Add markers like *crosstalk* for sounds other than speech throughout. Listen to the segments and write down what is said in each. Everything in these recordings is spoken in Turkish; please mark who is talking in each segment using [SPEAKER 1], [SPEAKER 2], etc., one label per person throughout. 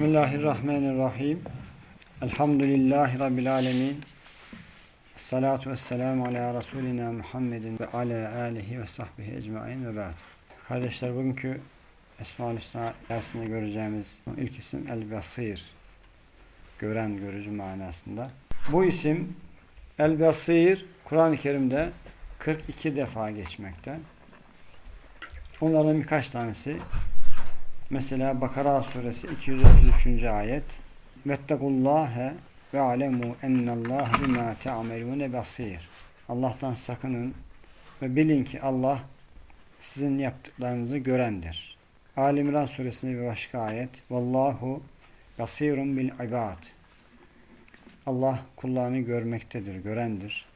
[SPEAKER 1] Bismillahirrahmanirrahim. Elhamdülillahi Rabbil alemin. Salatu vesselamu ala Resulina Muhammedin ve ala alihi ve sahbihi ecmain ve ba'd. Kardeşler bugünkü Esma-ül Hüsna dersinde göreceğimiz ilk isim El-Basir. Gören, görücü manasında. Bu isim El-Basir Kur'an-ı Kerim'de 42 defa geçmekte. Bunlardan birkaç tanesi Mesela Bakara suresi 233. ayet Vettekullâhe ve alemu ennallâhe bimâ te'amelûne basîr Allah'tan sakının ve bilin ki Allah sizin yaptıklarınızı görendir. Ali İmran suresinde bir başka ayet Vallahu basirun bil ibad Allah kullarını görmektedir, görendir.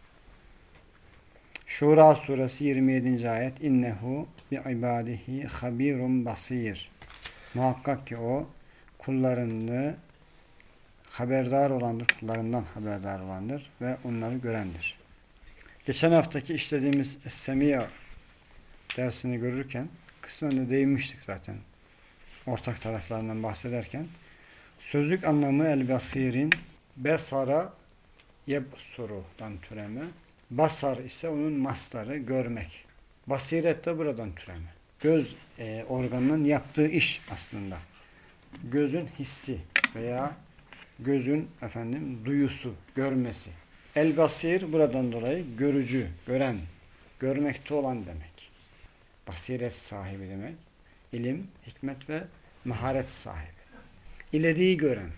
[SPEAKER 1] Şura suresi 27. ayet İnnehu bi ibadihi habirun basir Muhakkak ki o kullarını haberdar olandır, kullarından haberdar olandır ve onları görendir. Geçen haftaki işlediğimiz Es-Semiya dersini görürken kısmen de değinmiştik zaten. Ortak taraflarından bahsederken sözlük anlamı el-basirin besara yebsuru'dan türeme basar ise onun mastarı görmek. Basiret buradan türeme göz e, organının yaptığı iş aslında. Gözün hissi veya gözün efendim duyusu, görmesi. El basir buradan dolayı görücü, gören, görmekte olan demek. Basiret sahibi demek. İlim, hikmet ve maharet sahibi. İleriyi gören.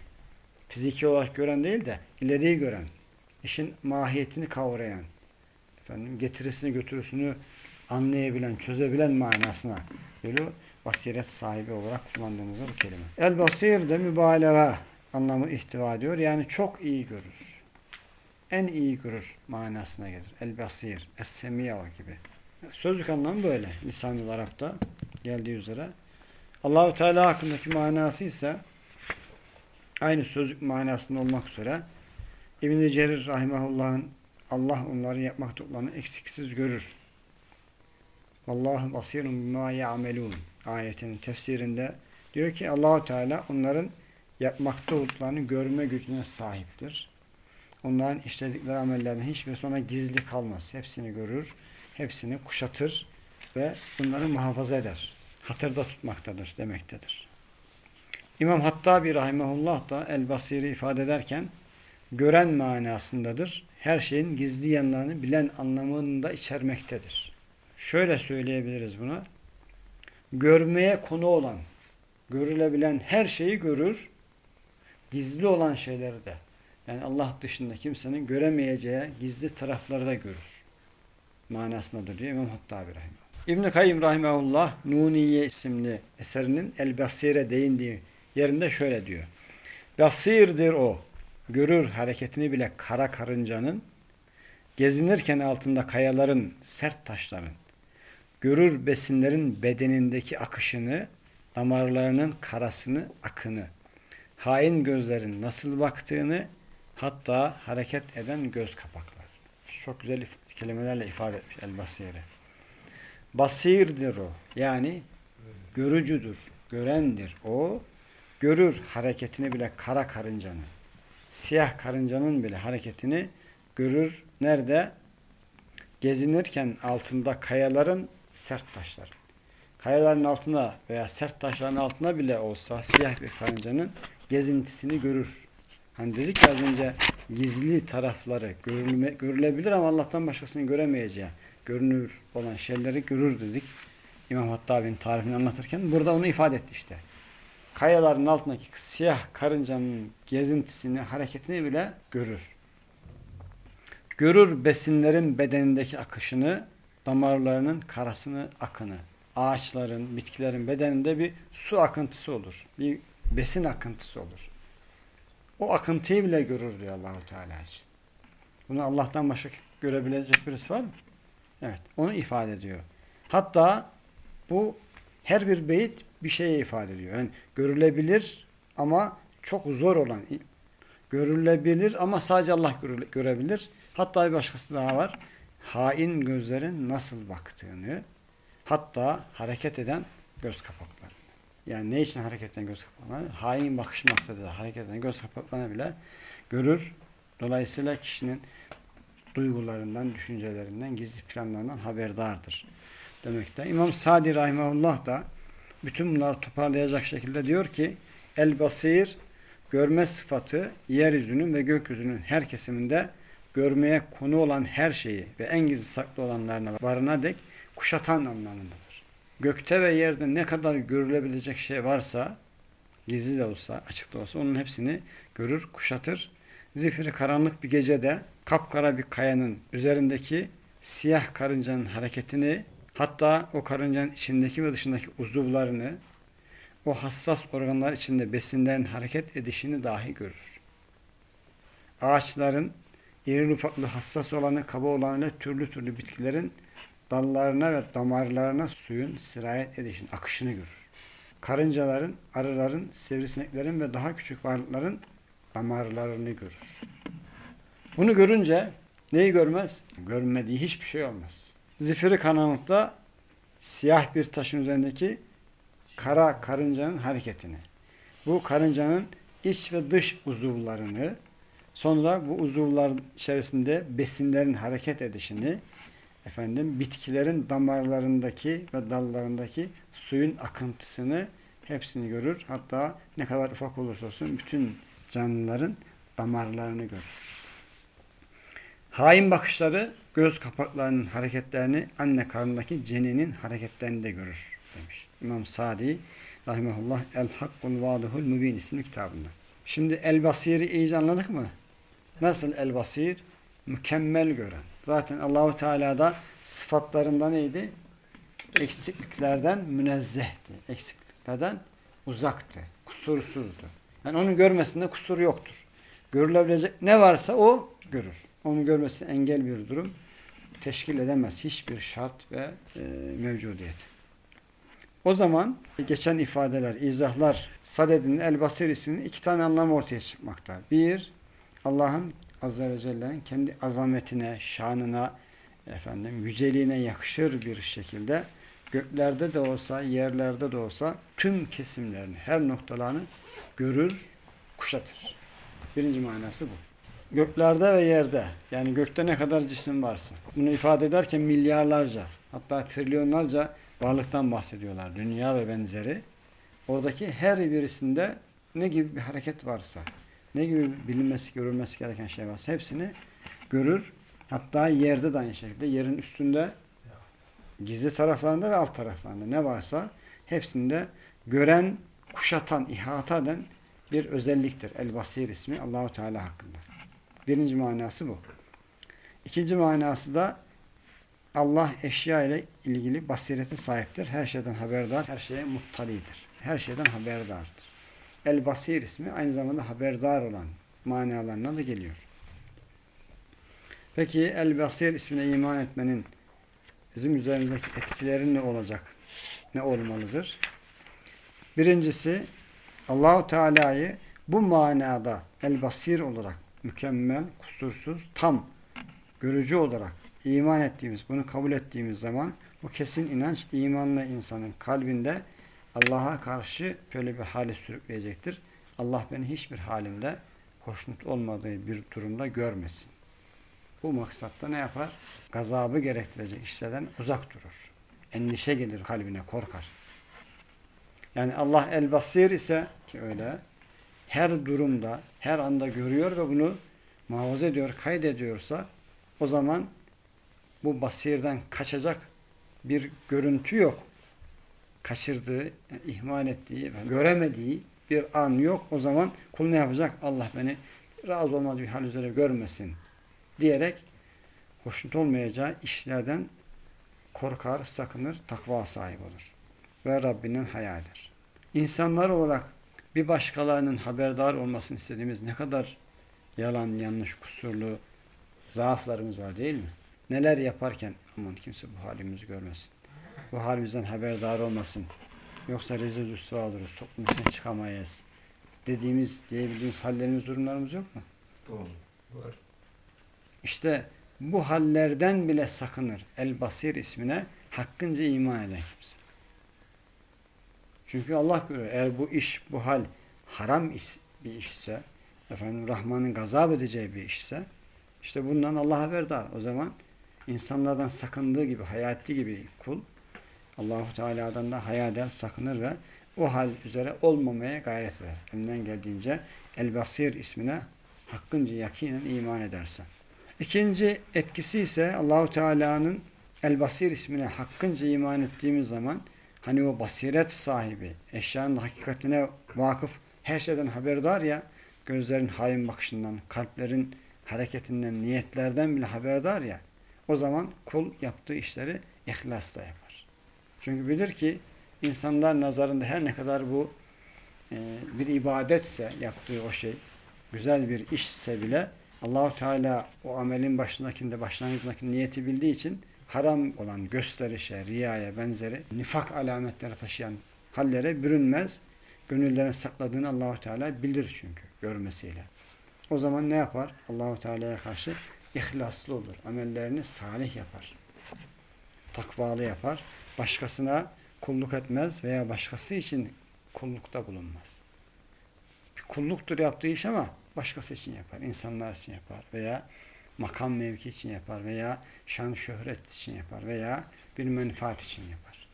[SPEAKER 1] Fiziki olarak gören değil de ileriyi gören. işin mahiyetini kavrayan. Efendim getirisini götürüsünü anlayabilen, çözebilen manasına geliyor. Basiret sahibi olarak kullandığımız bu kelime. El basir de mübalağa anlamı ihtiva ediyor. Yani çok iyi görür. En iyi görür manasına gelir. El basir, es semiya gibi. Sözlük anlamı böyle. Lisan-ı Arap'ta geldiği üzere. Allahu Teala hakkındaki manası ise aynı sözlük manasında olmak üzere İbn-i Cerir rahimahullah'ın Allah onları yapmakta olanı eksiksiz görür Vallahu basirun bima ya'melun ayetinin tefsirinde diyor ki Allahu Teala onların yapmakta olduklarını görme gücüne sahiptir. Onların işledikleri amellerden hiçbir sonra gizli kalmaz. Hepsini görür, hepsini kuşatır ve bunları muhafaza eder. Hatırda tutmaktadır demektedir. İmam Hattabi Rahimahullah da El-Basir'i ifade ederken gören manasındadır. Her şeyin gizli yanlarını bilen anlamında içermektedir şöyle söyleyebiliriz buna. Görmeye konu olan, görülebilen her şeyi görür, gizli olan şeyleri de. Yani Allah dışında kimsenin göremeyeceği gizli tarafları da görür. Manasındadır diyor İmam Hattabi Rahimahullah. İbn-i Kayyum Rahimahullah Nuniye isimli eserinin El-Basire değindiği yerinde şöyle diyor. Basirdir o. Görür hareketini bile kara karıncanın, gezinirken altında kayaların, sert taşların, görür besinlerin bedenindeki akışını, damarlarının karasını, akını, hain gözlerin nasıl baktığını, hatta hareket eden göz kapaklar. Çok güzel kelimelerle ifade etmiş El-Basire. Basirdir o. Yani görücüdür, görendir o. Görür hareketini bile kara karıncanın. Siyah karıncanın bile hareketini görür. Nerede? Gezinirken altında kayaların sert taşlar. Kayaların altına veya sert taşların altına bile olsa siyah bir karıncanın gezintisini görür. Hani dedik ya az önce gizli tarafları görülme, görülebilir ama Allah'tan başkasını göremeyeceği görünür olan şeyleri görür dedik. İmam Hattabi'nin tarifini anlatırken burada onu ifade etti işte. Kayaların altındaki siyah karıncanın gezintisini, hareketini bile görür. Görür besinlerin bedenindeki akışını, damarlarının karasını, akını, ağaçların, bitkilerin bedeninde bir su akıntısı olur. Bir besin akıntısı olur. O akıntıyı bile görür diyor Allahu Teala için. Bunu Allah'tan başka görebilecek birisi var mı? Evet. Onu ifade ediyor. Hatta bu her bir beyit bir şeye ifade ediyor. Yani görülebilir ama çok zor olan görülebilir ama sadece Allah görebilir. Hatta bir başkası daha var hain gözlerin nasıl baktığını hatta hareket eden göz kapakları. Yani ne için hareketten göz kapaklarına? Hain bakış maksadıyla hareketten göz kapaklarına bile görür. Dolayısıyla kişinin duygularından, düşüncelerinden, gizli planlarından haberdardır. Demekte. İmam Sadi Rahimahullah da bütün bunları toparlayacak şekilde diyor ki El Basir görme sıfatı yeryüzünün ve gökyüzünün her kesiminde görmeye konu olan her şeyi ve en gizli saklı olanlarına varına dek kuşatan anlamındadır. Gökte ve yerde ne kadar görülebilecek şey varsa gizli de olsa, açık da olsa onun hepsini görür, kuşatır. Zifiri karanlık bir gecede kapkara bir kayanın üzerindeki siyah karıncanın hareketini hatta o karıncanın içindeki ve dışındaki uzuvlarını o hassas organlar içinde besinlerin hareket edişini dahi görür. Ağaçların iri ufaklı hassas olanı, kaba olanı türlü türlü bitkilerin dallarına ve damarlarına suyun sirayet edişini, akışını görür. Karıncaların, arıların, sivrisineklerin ve daha küçük varlıkların damarlarını görür. Bunu görünce neyi görmez? Görmediği hiçbir şey olmaz. Zifiri karanlıkta siyah bir taşın üzerindeki kara karıncanın hareketini, bu karıncanın iç ve dış uzuvlarını, sonra bu uzuvlar içerisinde besinlerin hareket edişini, efendim bitkilerin damarlarındaki ve dallarındaki suyun akıntısını hepsini görür. Hatta ne kadar ufak olursa olsun bütün canlıların damarlarını görür. Hain bakışları göz kapaklarının hareketlerini anne karnındaki ceninin hareketlerini de görür demiş. İmam Sadi rahimahullah El Hakkul Vaduhul Mübin isimli kitabında. Şimdi El Basir'i iyice anladık mı? Nasıl El Basir? Mükemmel gören. Zaten Allahu Teala'da sıfatlarında neydi? Eksikliklerden münezzehti. Eksikliklerden uzaktı. Kusursuzdu. Yani onun görmesinde kusur yoktur. Görülebilecek ne varsa o görür. Onu görmesi engel bir durum teşkil edemez. Hiçbir şart ve e, mevcudiyet. O zaman geçen ifadeler, izahlar Saded'in El-Basir isminin iki tane anlamı ortaya çıkmakta. Bir, Allah'ın Azze ve Celle'nin kendi azametine, şanına, efendim yüceliğine yakışır bir şekilde göklerde de olsa, yerlerde de olsa tüm kesimlerini, her noktalarını görür, kuşatır. Birinci manası bu. Göklerde ve yerde, yani gökte ne kadar cisim varsa, bunu ifade ederken milyarlarca, hatta trilyonlarca varlıktan bahsediyorlar. Dünya ve benzeri. Oradaki her birisinde ne gibi bir hareket varsa, ne gibi bilinmesi, görülmesi gereken şey varsa hepsini görür. Hatta yerde de aynı şekilde, yerin üstünde, gizli taraflarında ve alt taraflarında ne varsa hepsinde gören, kuşatan, ihata eden bir özelliktir. El-Basir ismi Allahu Teala hakkında. Birinci manası bu. İkinci manası da Allah eşya ile ilgili basireti sahiptir. Her şeyden haberdar, her şeye muttalidir. Her şeyden haberdardır. El-Basir ismi aynı zamanda haberdar olan manalarına da geliyor. Peki El-Basir ismine iman etmenin bizim üzerimizdeki etkileri ne olacak? Ne olmalıdır? Birincisi Allahu Teala'yı bu manada El-Basir olarak mükemmel, kusursuz, tam görücü olarak iman ettiğimiz, bunu kabul ettiğimiz zaman bu kesin inanç imanlı insanın kalbinde Allah'a karşı şöyle bir hale sürükleyecektir. Allah beni hiçbir halimde hoşnut olmadığı bir durumda görmesin. Bu maksatta ne yapar? Gazabı gerektirecek işlerden uzak durur. Endişe gelir kalbine, korkar. Yani Allah el-basir ise ki öyle her durumda, her anda görüyor ve bunu muhafaza ediyor, kaydediyorsa o zaman bu basirden kaçacak bir görüntü yok. Kaçırdığı, ihmal ettiği, göremediği bir an yok. O zaman kul ne yapacak? Allah beni razı olmadığı bir hal üzere görmesin diyerek hoşnut olmayacağı işlerden korkar, sakınır, takva sahibi olur. Ve Rabbinden haya. İnsanlar olarak bir başkalarının haberdar olmasını istediğimiz ne kadar yalan, yanlış, kusurlu zaaflarımız var değil mi? Neler yaparken aman kimse bu halimizi görmesin. Bu halimizden haberdar olmasın. Yoksa rezil rüsva oluruz. Toplum içine çıkamayız. Dediğimiz, diyebildiğimiz hallerimiz, durumlarımız yok mu?
[SPEAKER 2] Doğru. Var.
[SPEAKER 1] İşte bu hallerden bile sakınır. El Basir ismine hakkınca iman eden kimse. Çünkü Allah görüyor. Eğer bu iş, bu hal haram bir işse, efendim Rahman'ın gazap edeceği bir işse, işte bundan Allah haberdar. O zaman insanlardan sakındığı gibi, hayati gibi kul, Allahu Teala'dan da hayal eder, sakınır ve o hal üzere olmamaya gayret eder. Elinden geldiğince El-Basir ismine hakkınca yakinen iman ederse. İkinci etkisi ise Allahu Teala'nın El-Basir ismine hakkınca iman ettiğimiz zaman hani o basiret sahibi, eşyanın hakikatine vakıf, her şeyden haberdar ya, gözlerin hain bakışından, kalplerin hareketinden, niyetlerden bile haberdar ya, o zaman kul yaptığı işleri ihlasla yapar. Çünkü bilir ki insanlar nazarında her ne kadar bu e, bir ibadetse yaptığı o şey, güzel bir işse bile Allahu Teala o amelin başındakinde, başlangıcındaki niyeti bildiği için haram olan gösterişe, riyaya benzeri nifak alametleri taşıyan hallere bürünmez. Gönüllerine sakladığını Allahu Teala bilir çünkü görmesiyle. O zaman ne yapar? Allahu Teala'ya karşı ihlaslı olur. Amellerini salih yapar. Takvalı yapar. Başkasına kulluk etmez veya başkası için kullukta bulunmaz. Bir kulluktur yaptığı iş ama başkası için yapar. insanlar için yapar veya makam mevki için yapar veya şan şöhret için yapar veya bir menfaat için yapar.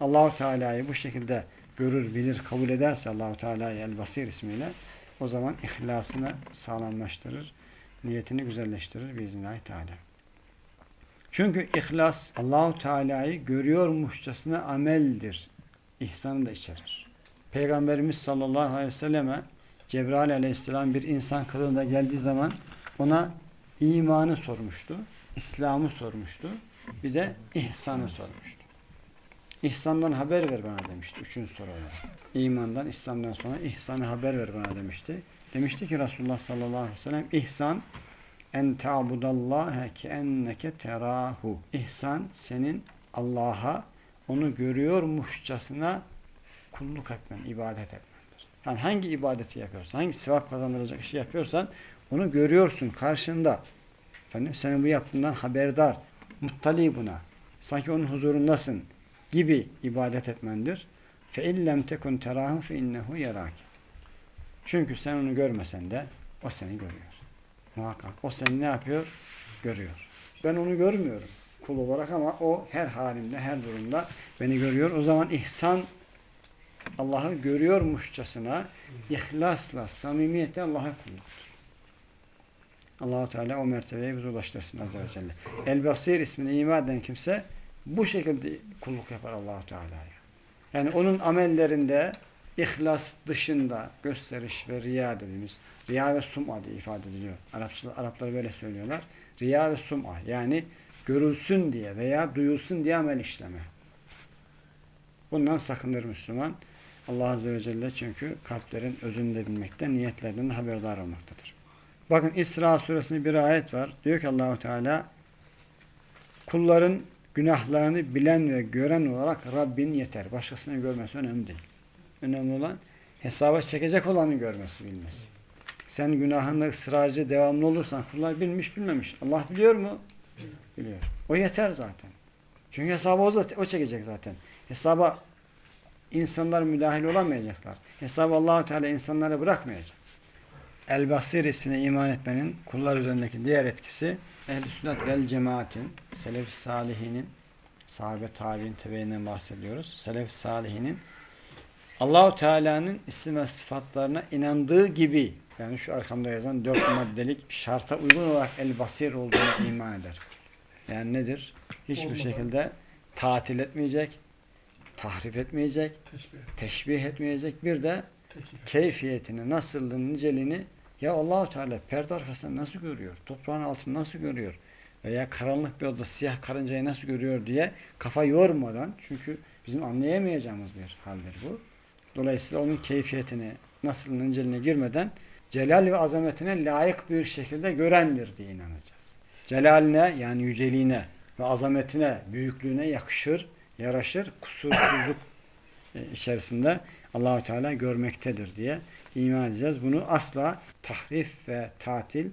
[SPEAKER 1] Allahu Teala'yı bu şekilde görür, bilir, kabul ederse Allahu Teala'yı El-Basir ismiyle o zaman ihlasını sağlamlaştırır, niyetini güzelleştirir biiznillahü teala. Çünkü ihlas Allahu Teala'yı görüyormuşçasına ameldir. İhsanı da içerir. Peygamberimiz sallallahu aleyhi ve selleme Cebrail aleyhisselam bir insan kılığında geldiği zaman ona imanı sormuştu. İslam'ı sormuştu. Bir de ihsanı sormuştu. İhsandan haber ver bana demişti. Üçüncü soru olarak. İmandan, İslam'dan sonra ihsanı haber ver bana demişti. Demişti ki Resulullah sallallahu aleyhi ve sellem ihsan en ta'budallaha ki enneke terahu. İhsan senin Allah'a onu görüyormuşçasına kulluk etmen, ibadet etmendir. Yani hangi ibadeti yapıyorsan, hangi sevap kazandıracak işi yapıyorsan onu görüyorsun karşında. Efendim senin bu yaptığından haberdar, muttali buna. Sanki onun huzurundasın gibi ibadet etmendir. Fe illem tekun terahu fe innehu yarak. Çünkü sen onu görmesen de o seni görüyor. Muhakkak. O seni ne yapıyor? Görüyor. Ben onu görmüyorum kul olarak ama o her halimde, her durumda beni görüyor. O zaman ihsan Allah'ı görüyormuşçasına ihlasla, samimiyetle Allah'a kulluktur. allah Teala o mertebeye bizi ulaştırsın Azze ve Celle. El-Basir ismine iman eden kimse bu şekilde kulluk yapar allah Teala'ya. Yani onun amellerinde ihlas dışında gösteriş ve riya dediğimiz riya ve sum'a diye ifade ediliyor. Arapçılar, Araplar böyle söylüyorlar. Riya ve sum'a yani görülsün diye veya duyulsun diye amel işleme. Bundan sakınır Müslüman. Allah Azze ve Celle çünkü kalplerin özünde bilmekten, niyetlerden haberdar olmaktadır. Bakın İsra suresinde bir ayet var. Diyor ki Allahu Teala kulların günahlarını bilen ve gören olarak Rabbin yeter. Başkasını görmesi önemli değil. Önemli olan hesaba çekecek olanı görmesi, bilmesi. Sen günahında ısrarcı, devamlı olursan kullar bilmiş, bilmemiş. Allah biliyor mu? Biliyor. O yeter zaten. Çünkü hesabı o, o çekecek zaten. Hesaba insanlar müdahil olamayacaklar. Hesabı Allahu Teala insanlara bırakmayacak. El-Basir ismine iman etmenin kullar üzerindeki diğer etkisi ehl-i sünnet vel cemaatin, selef salihinin, sahabe tabi'in tebeyinden bahsediyoruz. Selef salihinin Allahu Teala'nın isim ve sıfatlarına inandığı gibi yani şu arkamda yazan dört *coughs* maddelik şarta uygun olarak el-basir olduğunu iman eder. Yani nedir? Hiçbir Olmadan. şekilde tatil etmeyecek, tahrif etmeyecek, teşbih, teşbih etmeyecek. Bir de Tekif. keyfiyetini, nasıllığını, niceliğini ya Allahu Teala perde arkasında nasıl görüyor? Toprağın altını nasıl görüyor? Veya karanlık bir odada siyah karıncayı nasıl görüyor diye kafa yormadan çünkü bizim anlayamayacağımız bir haldir bu. Dolayısıyla onun keyfiyetini, nasıl inceline girmeden celal ve azametine layık bir şekilde görendir diye inanacağız. Celaline yani yüceliğine ve azametine, büyüklüğüne yakışır, yaraşır, kusursuzluk e, içerisinde Allahü Teala görmektedir diye iman edeceğiz. Bunu asla tahrif ve tatil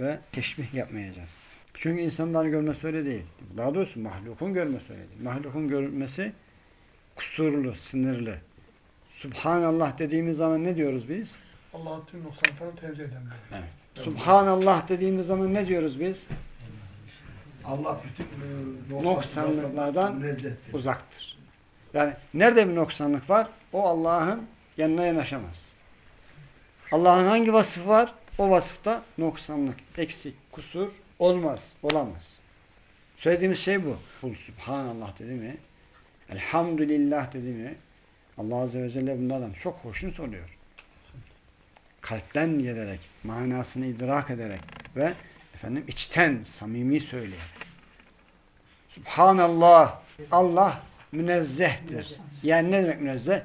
[SPEAKER 1] ve teşbih yapmayacağız. Çünkü insanların görmesi öyle değil. Daha doğrusu mahlukun görmesi öyle değil. Mahlukun görmesi kusurlu, sınırlı. Subhanallah dediğimiz zaman ne diyoruz biz?
[SPEAKER 2] Allah'ın tüm noksanlıklarını tenzih eden.
[SPEAKER 1] Evet. Subhanallah dediğimiz zaman ne diyoruz biz?
[SPEAKER 3] Allah bütün e,
[SPEAKER 1] Noksanlıklardan. Uzaktır. Yani nerede bir noksanlık var? O Allah'ın yanına yanaşamaz. Allah'ın hangi vasfı var? O vasıfta noksanlık, eksik, kusur olmaz, olamaz. Söylediğimiz şey bu. Kul Subhanallah dedi mi? Elhamdülillah dedi mi? Allah Azze ve Celle bunlardan çok hoşnut oluyor. Kalpten gelerek, manasını idrak ederek ve efendim içten, samimi söyleyerek. Subhanallah. Allah münezzehtir. Yani ne demek münezzeh?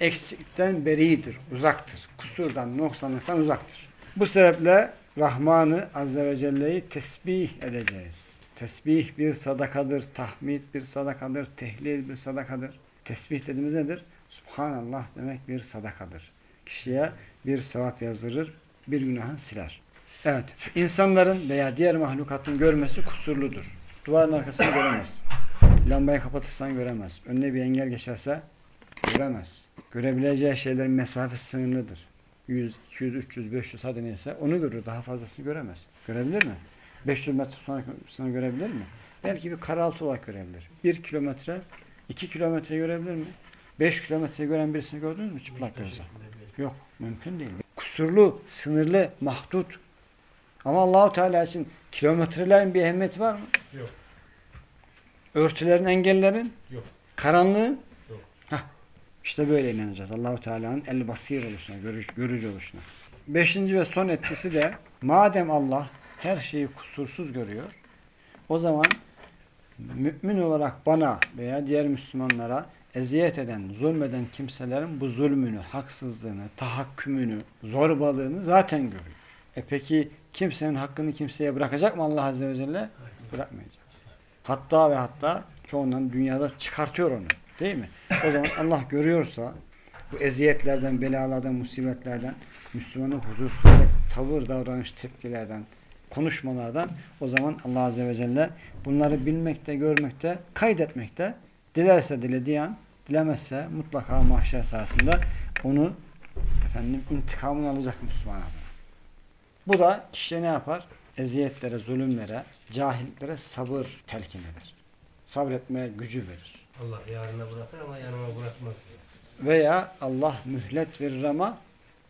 [SPEAKER 1] Eksikten beridir, uzaktır. Kusurdan, noksanlıktan uzaktır. Bu sebeple Rahman'ı Azze ve Celle'yi tesbih edeceğiz. Tesbih bir sadakadır, tahmid bir sadakadır, tehlil bir sadakadır. Tesbih dediğimiz nedir? Subhanallah demek bir sadakadır. Kişiye bir sevap yazdırır, bir günahın siler. Evet, insanların veya diğer mahlukatın görmesi kusurludur. Duvarın arkasını göremez. Lambayı kapatırsan göremez. Önüne bir engel geçerse göremez. Görebileceği şeylerin mesafesi sınırlıdır. 100, 200, 300, 500 hadi neyse onu görür. Daha fazlasını göremez. Görebilir mi? 500 metre sonrasını görebilir mi? Belki bir karaltı olarak görebilir. 1 kilometre, 2 kilometre görebilir mi? 5 kilometre gören birisini gördünüz mü çıplak gözle? Yok. Mümkün değil. Kusurlu, sınırlı, mahdut. Ama Allahu Teala için kilometrelerin bir ehemmiyeti var mı?
[SPEAKER 2] Yok.
[SPEAKER 1] Örtülerin, engellerin?
[SPEAKER 2] Yok.
[SPEAKER 1] Karanlığın?
[SPEAKER 2] Yok.
[SPEAKER 1] Hah. İşte böyle inanacağız. Allahu Teala'nın el basir oluşuna, görüş, görücü oluşuna. Beşinci ve son etkisi de madem Allah her şeyi kusursuz görüyor, o zaman mümin olarak bana veya diğer Müslümanlara eziyet eden, zulmeden kimselerin bu zulmünü, haksızlığını, tahakkümünü, zorbalığını zaten görüyor. E peki kimsenin hakkını kimseye bırakacak mı Allah Azze ve Celle? Bırakmayacak. Hatta ve hatta çoğundan dünyada çıkartıyor onu. Değil mi? O zaman Allah görüyorsa bu eziyetlerden, belalardan, musibetlerden, Müslümanın huzursuz tavır, davranış, tepkilerden, konuşmalardan o zaman Allah Azze ve Celle bunları bilmekte, görmekte, kaydetmekte dilerse dilediği an, dilemezse mutlaka mahşer sahasında onu efendim intikamını alacak Müslüman adına. Bu da kişiye ne yapar? Eziyetlere, zulümlere, cahiliklere sabır telkin eder. Sabretmeye gücü verir.
[SPEAKER 4] Allah yarına bırakır ama yanıma bırakmaz.
[SPEAKER 1] Veya Allah mühlet verir ama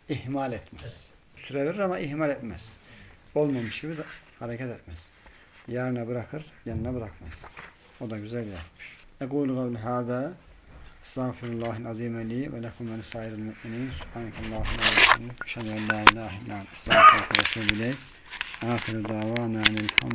[SPEAKER 1] ihmal etmez. Süre verir ama ihmal etmez. Olmamış gibi de hareket etmez. Yarına bırakır, yanına bırakmaz. O da güzel yapmış. أقول قول هذا. أستغفر الله العظيم لي ولكم ولسائر المؤمنين. سبحانك اللهم وبحمدك أشهد أن لا إله إلا أنت أستغفرك وأتوب إليك. آخر دعوانا أن الحمد